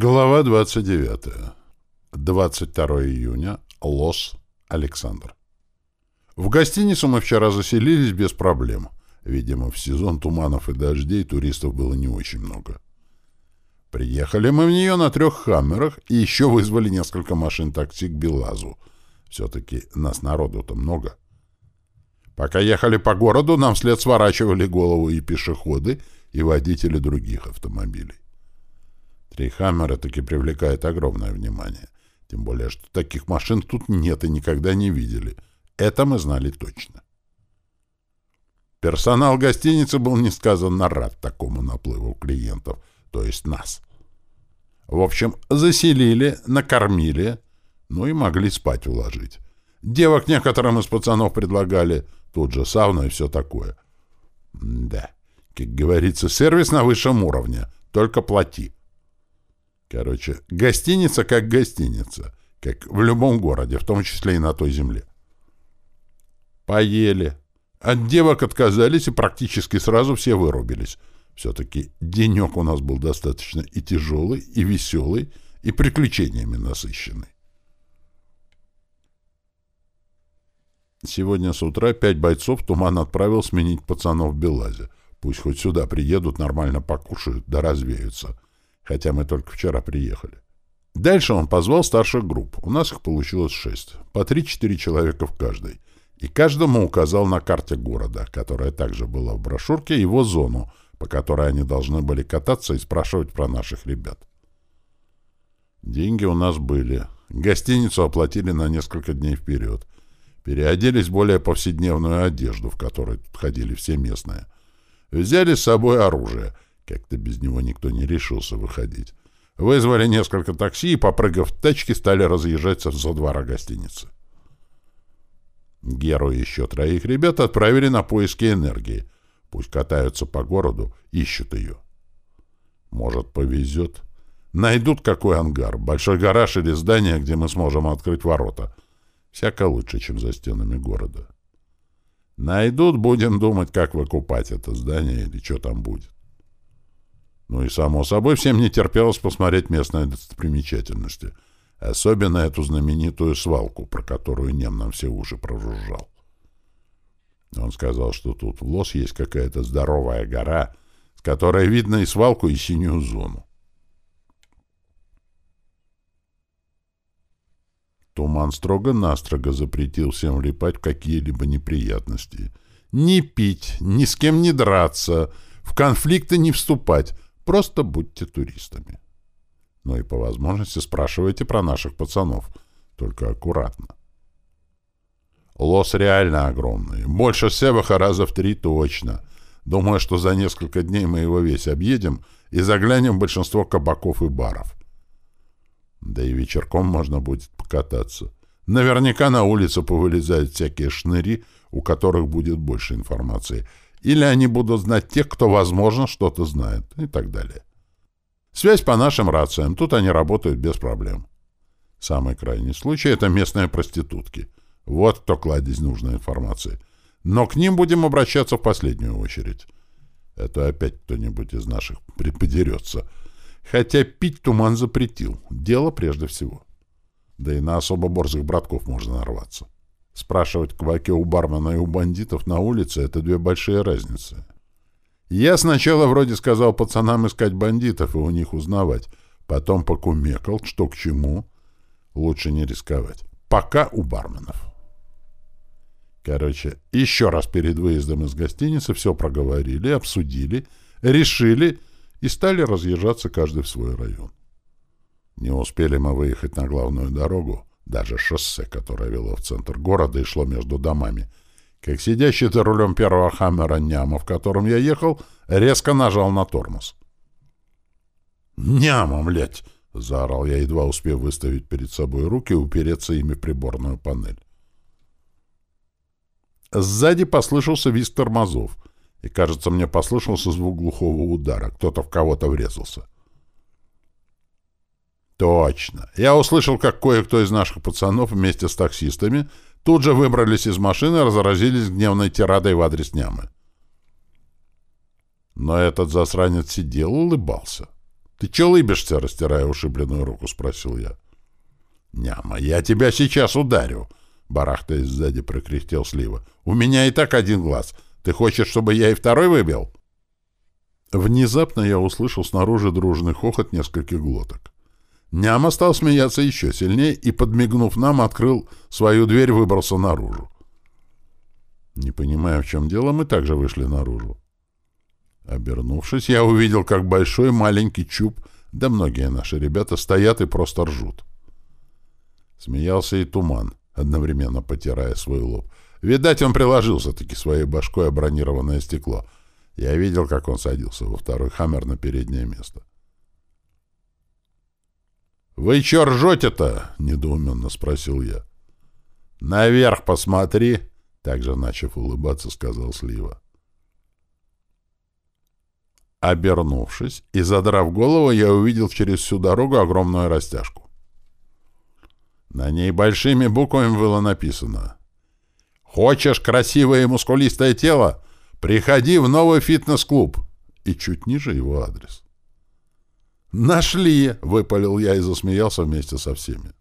Глава 29. 22 июня. Лос. Александр. В гостиницу мы вчера заселились без проблем. Видимо, в сезон туманов и дождей туристов было не очень много. Приехали мы в нее на трех «Хаммерах» и еще вызвали несколько машин такси к Белазу. Все-таки нас народу-то много. Пока ехали по городу, нам вслед сворачивали голову и пешеходы, и водители других автомобилей. Три «Хаммера» таки привлекает огромное внимание. Тем более, что таких машин тут нет и никогда не видели. Это мы знали точно. Персонал гостиницы был несказанно рад такому наплыву клиентов, то есть нас. В общем, заселили, накормили, ну и могли спать уложить. Девок некоторым из пацанов предлагали, тут же сауна и все такое. Да, как говорится, сервис на высшем уровне, только плати. Короче, гостиница как гостиница, как в любом городе, в том числе и на той земле. Поели. От девок отказались, и практически сразу все вырубились. Все-таки денек у нас был достаточно и тяжелый, и веселый, и приключениями насыщенный. Сегодня с утра пять бойцов Туман отправил сменить пацанов в Белазе. Пусть хоть сюда приедут, нормально покушают, да развеются хотя мы только вчера приехали. Дальше он позвал старших групп. У нас их получилось шесть. По три-четыре человека в каждой. И каждому указал на карте города, которая также была в брошюрке, его зону, по которой они должны были кататься и спрашивать про наших ребят. Деньги у нас были. Гостиницу оплатили на несколько дней вперед. Переоделись в более повседневную одежду, в которой тут ходили все местные. Взяли с собой оружие — как-то без него никто не решился выходить. Вызвали несколько такси и, попрыгав в тачки, стали разъезжаться за двора гостиницы. Геру и еще троих ребят отправили на поиски энергии. Пусть катаются по городу, ищут ее. Может, повезет. Найдут какой ангар, большой гараж или здание, где мы сможем открыть ворота. Всяко лучше, чем за стенами города. Найдут, будем думать, как выкупать это здание или что там будет. Ну и, само собой, всем не терпелось посмотреть местные достопримечательности. Особенно эту знаменитую свалку, про которую Нем нам все уши прожужжал. Он сказал, что тут в Лос есть какая-то здоровая гора, с которой видно и свалку, и синюю зону. Туман строго-настрого запретил всем влипать в какие-либо неприятности. Не пить, ни с кем не драться, в конфликты не вступать — Просто будьте туристами. Ну и по возможности спрашивайте про наших пацанов. Только аккуратно. Лос реально огромный. Больше Севаха раза в три точно. Думаю, что за несколько дней мы его весь объедем и заглянем в большинство кабаков и баров. Да и вечерком можно будет покататься. Наверняка на улицу повылезают всякие шныри, у которых будет больше информации — или они будут знать тех, кто, возможно, что-то знает, и так далее. Связь по нашим рациям. Тут они работают без проблем. Самый крайний случай — это местные проститутки. Вот кто кладезь нужной информации. Но к ним будем обращаться в последнюю очередь. Это опять кто-нибудь из наших приподерется. Хотя пить туман запретил. Дело прежде всего. Да и на особо борзых братков можно нарваться. Спрашивать кваке у бармена и у бандитов на улице — это две большие разницы. Я сначала вроде сказал пацанам искать бандитов и у них узнавать. Потом покумекал, что к чему. Лучше не рисковать. Пока у барменов. Короче, еще раз перед выездом из гостиницы все проговорили, обсудили, решили и стали разъезжаться каждый в свой район. Не успели мы выехать на главную дорогу, даже шоссе, которое вело в центр города и шло между домами. Как сидящий за рулем первого хаммера Няма, в котором я ехал, резко нажал на тормоз. «Няма, блядь!» — заорал я, едва успев выставить перед собой руки и упереться ими в приборную панель. Сзади послышался визг тормозов, и, кажется, мне послышался звук глухого удара. Кто-то в кого-то врезался. — Точно. Я услышал, как кое-кто из наших пацанов вместе с таксистами тут же выбрались из машины и разразились гневной тирадой в адрес нямы. Но этот засранец сидел и улыбался. «Ты че лыбишься?» — растирая ушибленную руку, спросил я. «Няма, я тебя сейчас ударю!» — барахтаясь сзади прокряхтел Слива. «У меня и так один глаз. Ты хочешь, чтобы я и второй выбил?» Внезапно я услышал снаружи дружный хохот нескольких глоток. Няма стал смеяться еще сильнее и, подмигнув нам, открыл свою дверь выбрался наружу. Не понимая, в чем дело, мы также вышли наружу. Обернувшись, я увидел, как большой маленький чуб, да многие наши ребята стоят и просто ржут. Смеялся и туман, одновременно потирая свой лоб. Видать, он приложился-таки своей башкой о бронированное стекло. Я видел, как он садился во второй хаммер на переднее место. «Вы чё ржете-то?» — недоуменно спросил я. «Наверх посмотри!» — также начав улыбаться, сказал Слива. Обернувшись и задрав голову, я увидел через всю дорогу огромную растяжку. На ней большими буквами было написано «Хочешь красивое и мускулистое тело? Приходи в новый фитнес-клуб!» И чуть ниже его адрес. «Нашли!» — выпалил я и засмеялся вместе со всеми.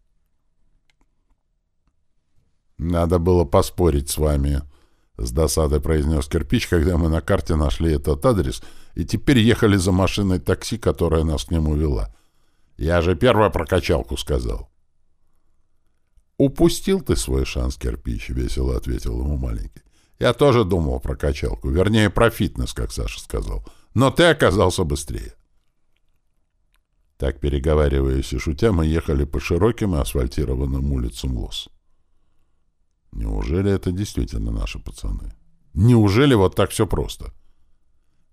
«Надо было поспорить с вами», — с досадой произнес кирпич, когда мы на карте нашли этот адрес и теперь ехали за машиной такси, которая нас к нему вела. «Я же первая прокачалку сказал». «Упустил ты свой шанс, кирпич», — весело ответил ему маленький. «Я тоже думал про качалку, вернее, про фитнес, как Саша сказал. Но ты оказался быстрее». Так, переговариваясь и шутя, мы ехали по широким и асфальтированным улицам Лос. Неужели это действительно наши пацаны? Неужели вот так все просто?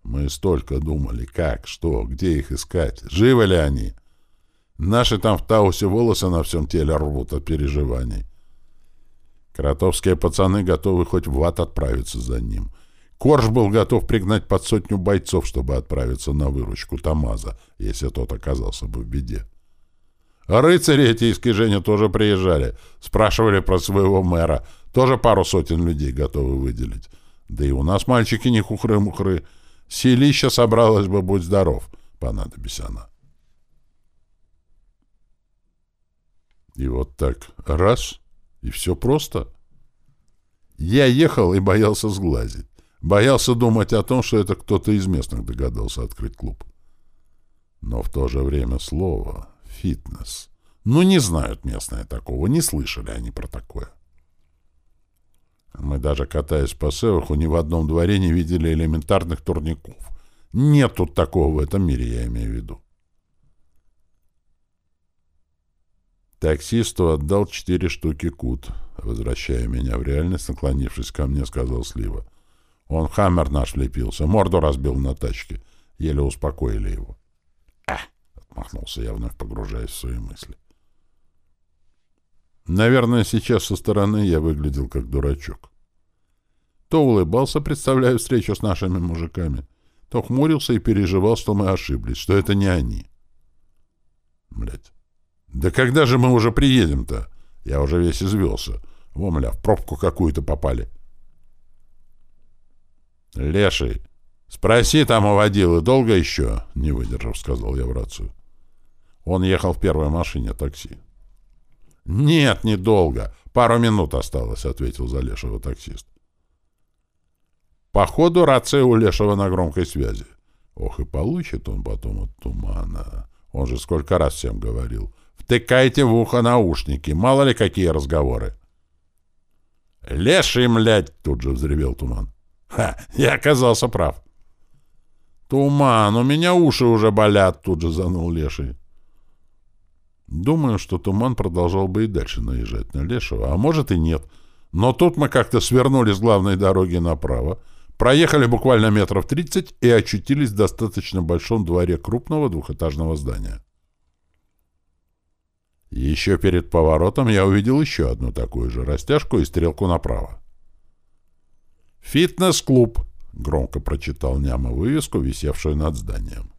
Мы столько думали, как, что, где их искать, живы ли они? Наши там в Таусе волосы на всем теле рвут от переживаний. Кротовские пацаны готовы хоть в ад отправиться за ним — Корж был готов пригнать под сотню бойцов, чтобы отправиться на выручку Тамаза, если тот оказался бы в беде. А рыцари эти из Киженя тоже приезжали, спрашивали про своего мэра, тоже пару сотен людей готовы выделить. Да и у нас мальчики не хухры-мухры. Селища собралась бы, будь здоров, понадобись она. И вот так раз, и все просто. Я ехал и боялся сглазить. Боялся думать о том, что это кто-то из местных догадался открыть клуб. Но в то же время слово «фитнес». Ну, не знают местные такого, не слышали они про такое. Мы даже, катаясь по Севаху, ни в одном дворе не видели элементарных турников. Нет тут такого в этом мире, я имею в виду. Таксисту отдал четыре штуки кут. Возвращая меня в реальность, наклонившись ко мне, сказал Слива. Он хаммер наш лепился, морду разбил на тачке. Еле успокоили его. «А!» — отмахнулся я, вновь погружаясь в свои мысли. Наверное, сейчас со стороны я выглядел как дурачок. То улыбался, представляя встречу с нашими мужиками, то хмурился и переживал, что мы ошиблись, что это не они. Блять. Да когда же мы уже приедем-то? Я уже весь извелся. Во, мля, в пробку какую-то попали. — «Леший, спроси там у водилы, долго еще?» — не выдержав, сказал я в рацию. Он ехал в первой машине такси. «Нет, недолго. Пару минут осталось», — ответил за Лешего таксист. Походу, рация у Лешего на громкой связи. Ох, и получит он потом от тумана. Он же сколько раз всем говорил. Втыкайте в ухо наушники, мало ли какие разговоры. «Леший, млядь!» — тут же взревел туман. Ха, я оказался прав. Туман, у меня уши уже болят, тут же занул Леший. Думаю, что туман продолжал бы и дальше наезжать на Лешего, а может и нет. Но тут мы как-то свернули с главной дороги направо, проехали буквально метров тридцать и очутились в достаточно большом дворе крупного двухэтажного здания. Еще перед поворотом я увидел еще одну такую же растяжку и стрелку направо. «Фитнес-клуб», — громко прочитал Няма вывеску, висевшую над зданием.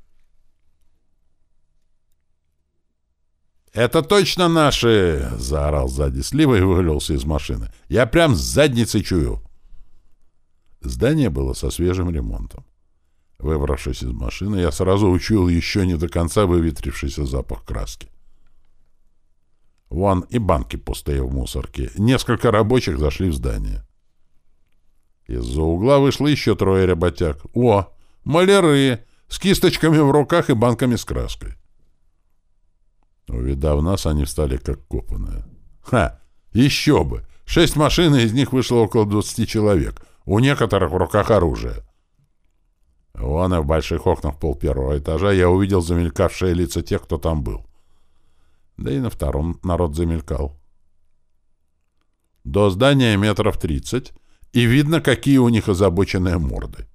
«Это точно наши!» — заорал сзади слива и вывалился из машины. «Я прям с задницей чую!» Здание было со свежим ремонтом. Выбравшись из машины, я сразу учуял еще не до конца выветрившийся запах краски. Вон и банки пустые в мусорке. Несколько рабочих зашли в здание. Из-за угла вышло еще трое работяг. О, маляры! С кисточками в руках и банками с краской. Увидав нас, они встали как копанные. Ха! Еще бы! Шесть машин, и из них вышло около двадцати человек. У некоторых в руках оружие. Вон и в больших окнах пол первого этажа я увидел замелькавшие лица тех, кто там был. Да и на втором народ замелькал. До здания метров тридцать, и видно, какие у них озабоченные морды.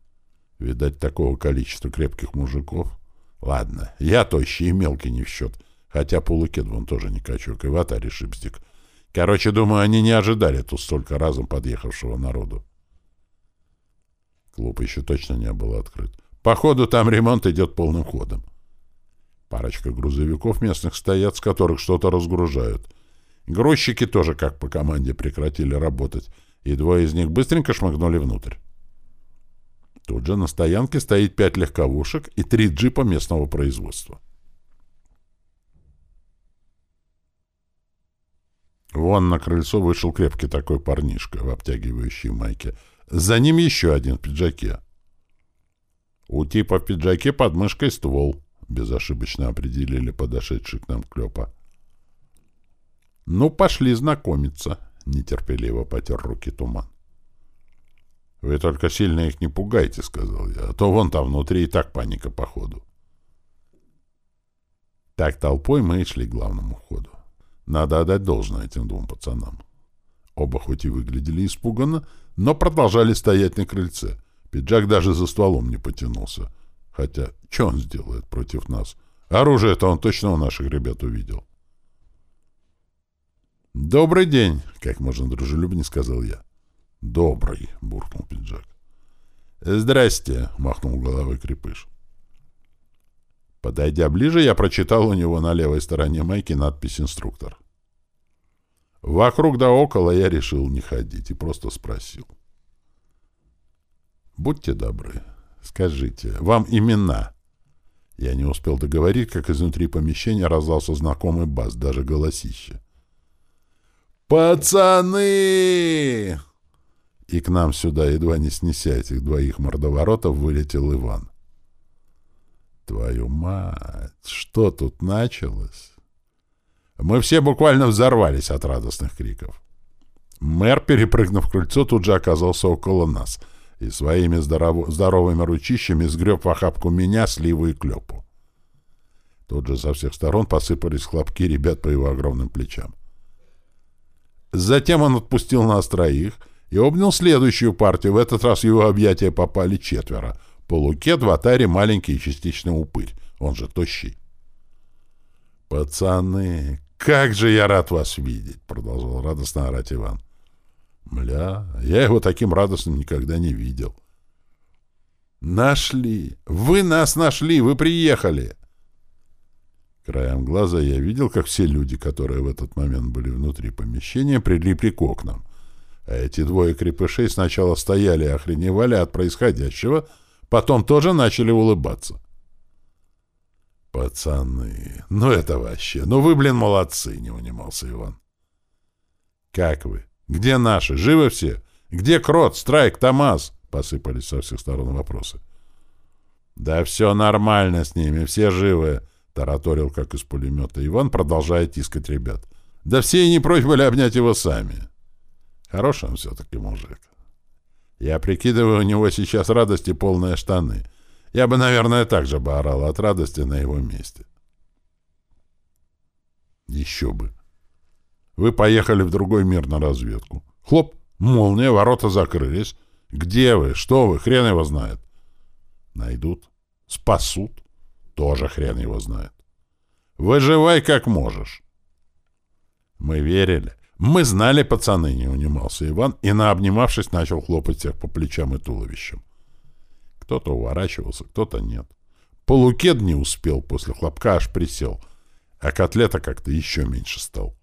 Видать, такого количества крепких мужиков. Ладно, я тощий и мелкий не в счет, хотя полукет вон тоже не качок, и в атаре шипстик. Короче, думаю, они не ожидали тут столько разом подъехавшего народу. Клуб еще точно не был открыт. Походу, там ремонт идет полным ходом. Парочка грузовиков местных стоят, с которых что-то разгружают. Грузчики тоже, как по команде, прекратили работать, и двое из них быстренько шмыгнули внутрь. Тут же на стоянке стоит пять легковушек и три джипа местного производства. Вон на крыльцо вышел крепкий такой парнишка в обтягивающей майке. За ним еще один в пиджаке. У типа в пиджаке под мышкой ствол, безошибочно определили подошедший к нам Клёпа. «Ну, пошли знакомиться», — нетерпеливо потер руки туман. «Вы только сильно их не пугайте», — сказал я, — «а то вон там внутри и так паника походу». Так толпой мы и шли к главному входу. Надо отдать должное этим двум пацанам. Оба хоть и выглядели испуганно, но продолжали стоять на крыльце. Пиджак даже за стволом не потянулся. Хотя, что он сделает против нас? Оружие-то он точно у наших ребят увидел. «Добрый день!» — как можно дружелюбнее сказал я. «Добрый!» — буркнул пиджак. «Здрасте!» — махнул головой крепыш. Подойдя ближе, я прочитал у него на левой стороне майки надпись «Инструктор». Вокруг да около я решил не ходить и просто спросил. «Будьте добры, скажите, вам имена?» Я не успел договорить, как изнутри помещения раздался знакомый бас, даже голосище. «Пацаны!» И к нам сюда, едва не снеся этих двоих мордоворотов, вылетел Иван. Твою мать, что тут началось? Мы все буквально взорвались от радостных криков. Мэр, перепрыгнув крыльцо, тут же оказался около нас и своими здоров... здоровыми ручищами сгреб в охапку меня, сливу и клепу. Тут же со всех сторон посыпались хлопки ребят по его огромным плечам. Затем он отпустил нас троих и обнял следующую партию. В этот раз в его объятия попали четверо — Полукет в атаре маленький и частично упырь. Он же тощий. «Пацаны, как же я рад вас видеть!» — продолжал радостно орать Иван. «Мля, я его таким радостным никогда не видел». «Нашли! Вы нас нашли! Вы приехали!» Краем глаза я видел, как все люди, которые в этот момент были внутри помещения, прилипли к окнам. А эти двое крепышей сначала стояли и охреневали от происходящего — Потом тоже начали улыбаться. «Пацаны, ну это вообще... Ну вы, блин, молодцы!» — не унимался Иван. «Как вы? Где наши? Живы все? Где Крот, Страйк, Томас?» — посыпались со всех сторон вопросы. «Да все нормально с ними, все живы!» — тараторил, как из пулемета Иван, продолжая тискать ребят. «Да все и не прочь были обнять его сами!» Хороший он все-таки мужик. Я прикидываю, у него сейчас радости полные штаны. Я бы, наверное, так же бы орал от радости на его месте. Еще бы. Вы поехали в другой мир на разведку. Хлоп, молния, ворота закрылись. Где вы? Что вы? Хрен его знает. Найдут. Спасут. Тоже хрен его знает. Выживай как можешь. Мы верили. «Мы знали, пацаны», — не унимался Иван, и, наобнимавшись, начал хлопать всех по плечам и туловищам. Кто-то уворачивался, кто-то нет. Полукед не успел, после хлопка аж присел, а котлета как-то еще меньше стал.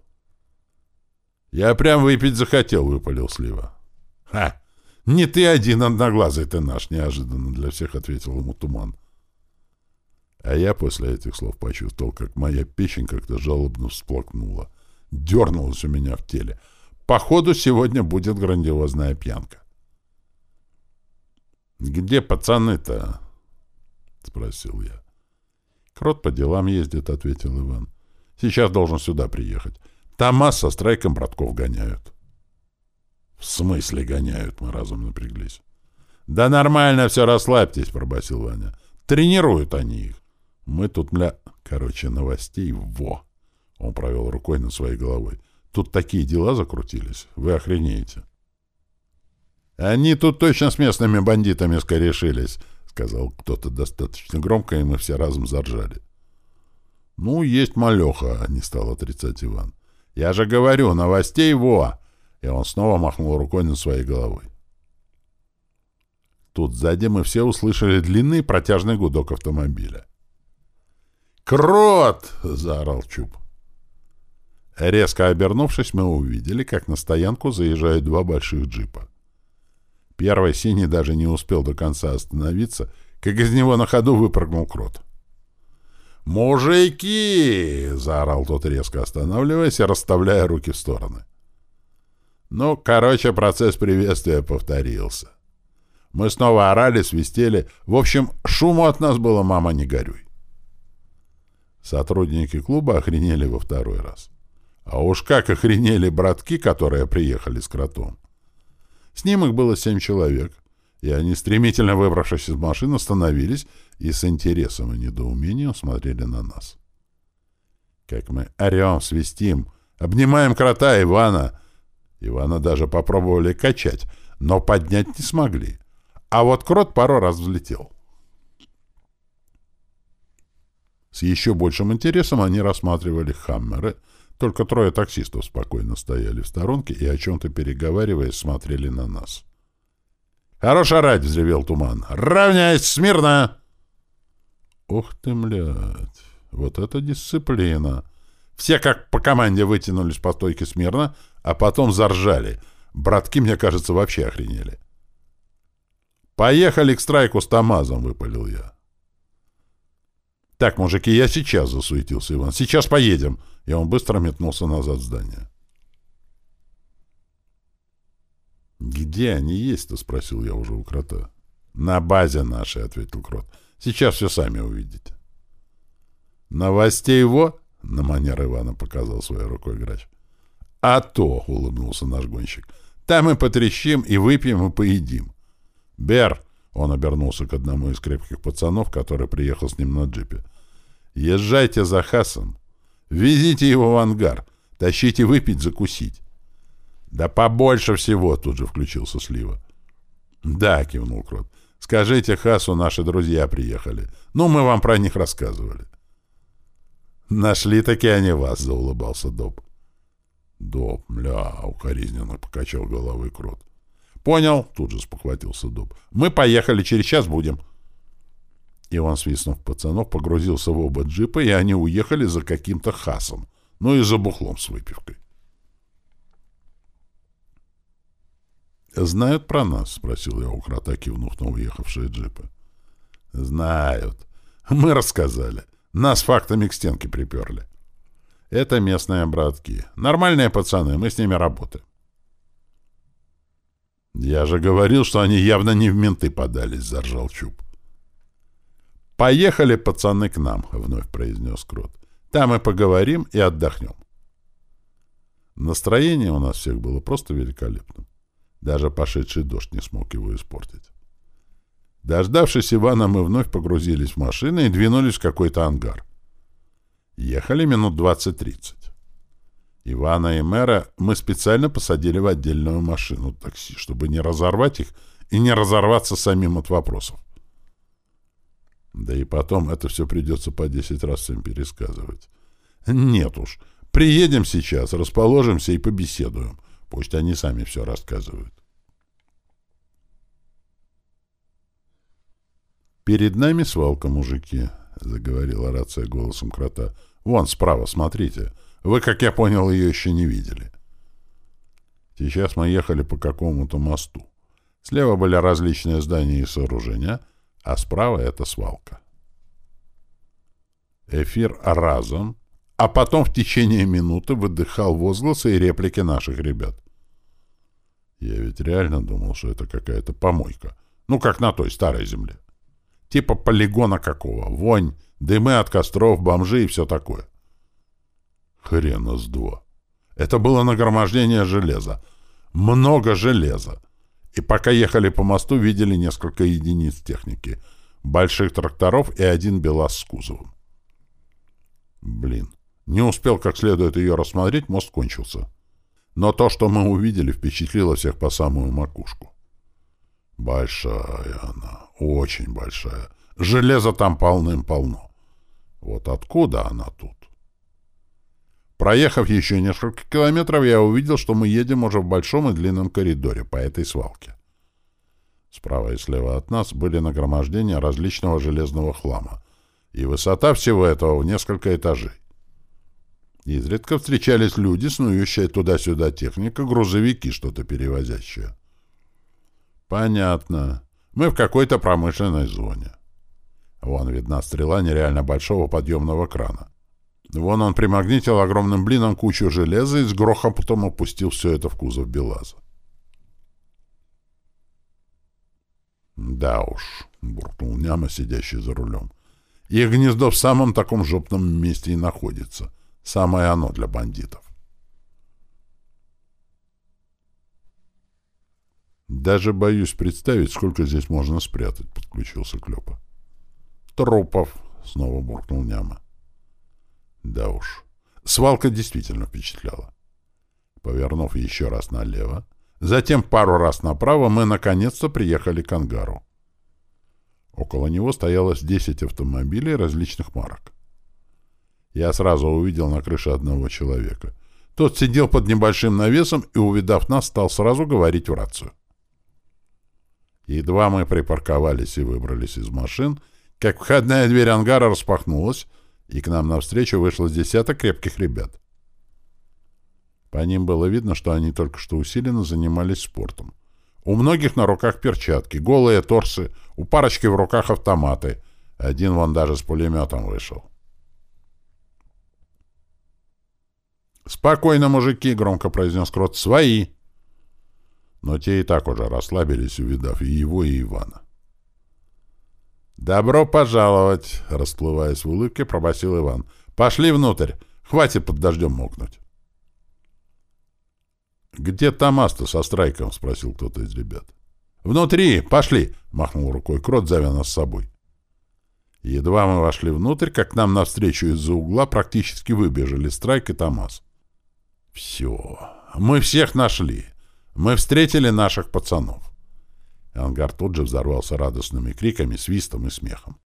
«Я прям выпить захотел», — выпалил Слива. «Ха! «Не ты один, одноглазый ты наш!» — неожиданно для всех ответил ему Туман. А я после этих слов почувствовал, как моя печень как-то жалобно всплакнула. Дернулась у меня в теле. Походу, сегодня будет грандиозная пьянка. «Где пацаны-то?» — спросил я. «Крот по делам ездит», — ответил Иван. «Сейчас должен сюда приехать. Томас со страйком братков гоняют». «В смысле гоняют?» — мы разом напряглись. «Да нормально все, расслабьтесь», — пробасил Ваня. «Тренируют они их. Мы тут, мля... Короче, новостей во!» Он провел рукой над своей головой. «Тут такие дела закрутились. Вы охренеете». «Они тут точно с местными бандитами скорешились», — сказал кто-то достаточно громко, и мы все разом заржали. «Ну, есть малеха», — не стал отрицать Иван. «Я же говорю, новостей во!» И он снова махнул рукой над своей головой. Тут сзади мы все услышали длинный протяжный гудок автомобиля. «Крот!» — заорал Чуб. Резко обернувшись, мы увидели, как на стоянку заезжают два больших джипа. Первый синий даже не успел до конца остановиться, как из него на ходу выпрыгнул крот. «Мужики!» — заорал тот, резко останавливаясь и расставляя руки в стороны. Ну, короче, процесс приветствия повторился. Мы снова орали, свистели. В общем, шуму от нас было «мама, не горюй». Сотрудники клуба охренели во второй раз. А уж как охренели братки, которые приехали с кротом. С ним их было семь человек, и они, стремительно выбравшись из машины, остановились и с интересом и недоумением смотрели на нас. Как мы орем, свистим, обнимаем крота Ивана. Ивана даже попробовали качать, но поднять не смогли. А вот крот пару раз взлетел. С еще большим интересом они рассматривали «Хаммеры», только трое таксистов спокойно стояли в сторонке и, о чем-то переговариваясь, смотрели на нас. «Хорош орать!» — взревел туман. «Равняйсь! Смирно!» «Ух ты, млядь! Вот это дисциплина!» Все как по команде вытянулись по стойке смирно, а потом заржали. Братки, мне кажется, вообще охренели. «Поехали к страйку с Тамазом!» — выпалил я. «Так, мужики, я сейчас!» — засуетился Иван. «Сейчас поедем!» И он быстро метнулся назад в здание. «Где они есть-то?» — спросил я уже у крота. «На базе нашей», — ответил крот. «Сейчас все сами увидите». «Новостей его?» — на манер Ивана показал своей рукой грач. «А то!» — улыбнулся наш гонщик. «Там мы потрещим и выпьем и поедим». «Бер!» — он обернулся к одному из крепких пацанов, который приехал с ним на джипе. «Езжайте за Хасом. Везите его в ангар. Тащите выпить, закусить». «Да побольше всего!» — тут же включился Слива. «Да», — кивнул Крот. «Скажите Хасу, наши друзья приехали. Ну, мы вам про них рассказывали». «Нашли таки они вас», — заулыбался Доб. «Доб, мля», — укоризненно покачал головой Крот. «Понял», — тут же спохватился Доб. «Мы поехали, через час будем». И он, свистнув пацанов, погрузился в оба джипа, и они уехали за каким-то хасом, ну и за бухлом с выпивкой. «Знают про нас?» — спросил я у крота, кивнув на уехавшие джипы. «Знают. Мы рассказали. Нас фактами к стенке приперли. Это местные братки. Нормальные пацаны, мы с ними работаем». «Я же говорил, что они явно не в менты подались», — заржал Чуб. «Поехали, пацаны, к нам», — вновь произнес Крот. «Там и поговорим, и отдохнем». Настроение у нас всех было просто великолепным. Даже пошедший дождь не смог его испортить. Дождавшись Ивана, мы вновь погрузились в машины и двинулись в какой-то ангар. Ехали минут 20-30. Ивана и мэра мы специально посадили в отдельную машину такси, чтобы не разорвать их и не разорваться самим от вопросов. Да и потом это все придется по 10 раз им пересказывать. Нет уж, приедем сейчас, расположимся и побеседуем. Пусть они сами все рассказывают. «Перед нами свалка, мужики», — заговорила рация голосом крота. «Вон справа, смотрите. Вы, как я понял, ее еще не видели». Сейчас мы ехали по какому-то мосту. Слева были различные здания и сооружения, а справа — это свалка. Эфир разом, а потом в течение минуты выдыхал возгласы и реплики наших ребят. Я ведь реально думал, что это какая-то помойка. Ну, как на той старой земле. Типа полигона какого. Вонь, дымы от костров, бомжи и все такое. Хрена с два. Это было нагромождение железа. Много железа. И пока ехали по мосту, видели несколько единиц техники. Больших тракторов и один БелАЗ с кузовом. Блин, не успел как следует ее рассмотреть, мост кончился. Но то, что мы увидели, впечатлило всех по самую макушку. Большая она, очень большая. Железа там полным-полно. Вот откуда она тут? Проехав еще несколько километров, я увидел, что мы едем уже в большом и длинном коридоре по этой свалке. Справа и слева от нас были нагромождения различного железного хлама, и высота всего этого в несколько этажей. Изредка встречались люди, снующие туда-сюда техника, грузовики, что-то перевозящие. Понятно. Мы в какой-то промышленной зоне. Вон видна стрела нереально большого подъемного крана. Вон он примагнитил огромным блином кучу железа и с грохотом опустил все это в кузов БелАЗа. «Да уж», — буркнул Няма, сидящий за рулем. «Их гнездо в самом таком жопном месте и находится. Самое оно для бандитов». «Даже боюсь представить, сколько здесь можно спрятать», — подключился Клёпа. «Трупов», — снова буркнул Няма. Да уж. Свалка действительно впечатляла. Повернув еще раз налево, затем пару раз направо, мы наконец-то приехали к ангару. Около него стояло 10 автомобилей различных марок. Я сразу увидел на крыше одного человека. Тот сидел под небольшим навесом и, увидав нас, стал сразу говорить в рацию. Едва мы припарковались и выбрались из машин, как входная дверь ангара распахнулась, и к нам навстречу вышло с десяток крепких ребят. По ним было видно, что они только что усиленно занимались спортом. У многих на руках перчатки, голые торсы, у парочки в руках автоматы. Один вон даже с пулеметом вышел. «Спокойно, мужики!» — громко произнес Крот. «Свои!» Но те и так уже расслабились, увидав и его, и Ивана. «Добро пожаловать!» — расплываясь в улыбке, пробасил Иван. «Пошли внутрь! Хватит под дождем мокнуть!» «Где Томас-то со страйком?» — спросил кто-то из ребят. «Внутри! Пошли!» — махнул рукой Крот, зовя нас с собой. Едва мы вошли внутрь, как нам навстречу из-за угла практически выбежали Страйк и Томас. «Все! Мы всех нашли! Мы встретили наших пацанов!» Ангар тут же взорвался радостными криками, свистом и смехом.